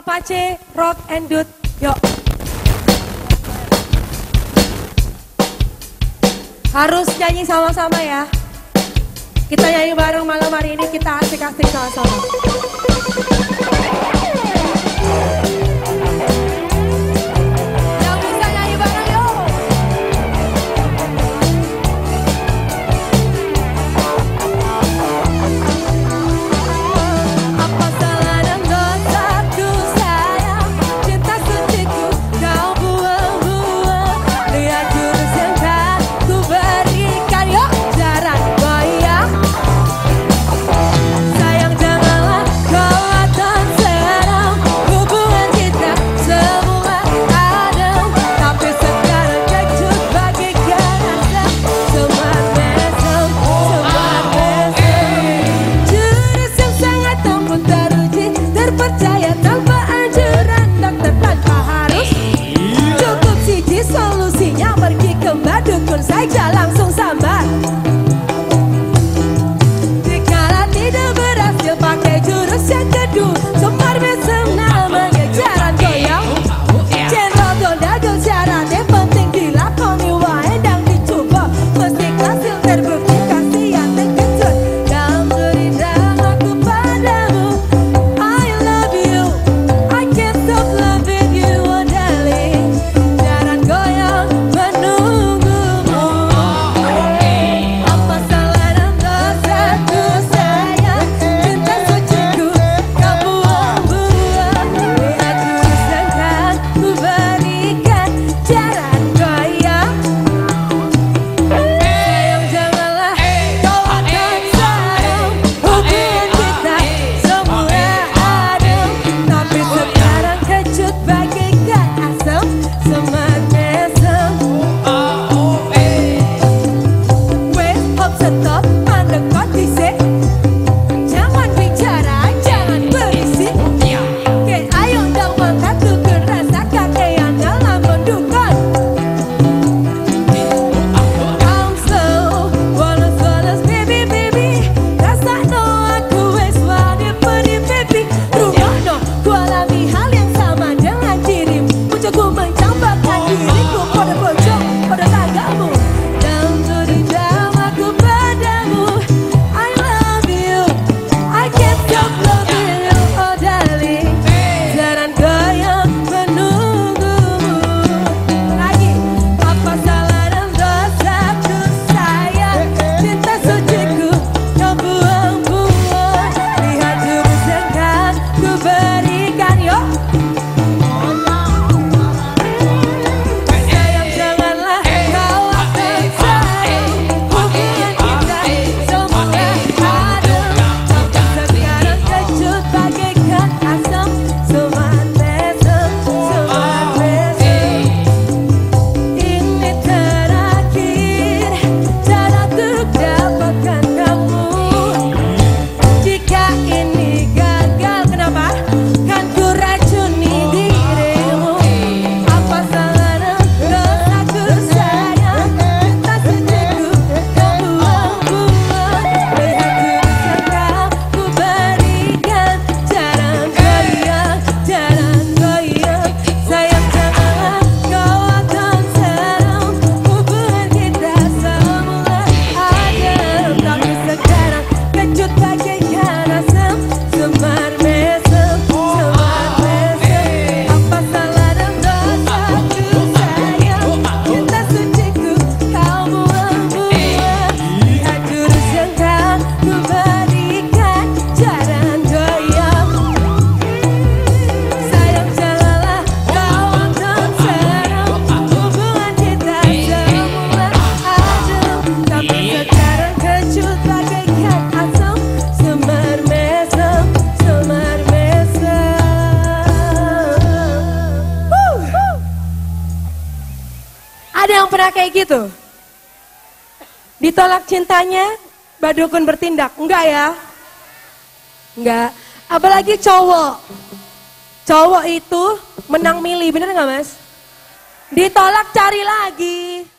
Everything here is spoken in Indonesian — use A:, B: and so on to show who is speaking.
A: Apache Rock and Dude. Yuk. Harus nyanyi sama-sama ya. Kita nyanyi bareng malam hari ini kita asik-asik sama-sama. Cause I got for the project. pernah kayak gitu? Ditolak cintanya, badukun bertindak. Enggak ya? Enggak. Apalagi cowok. Cowok itu menang milih, bener nggak mas? Ditolak cari lagi.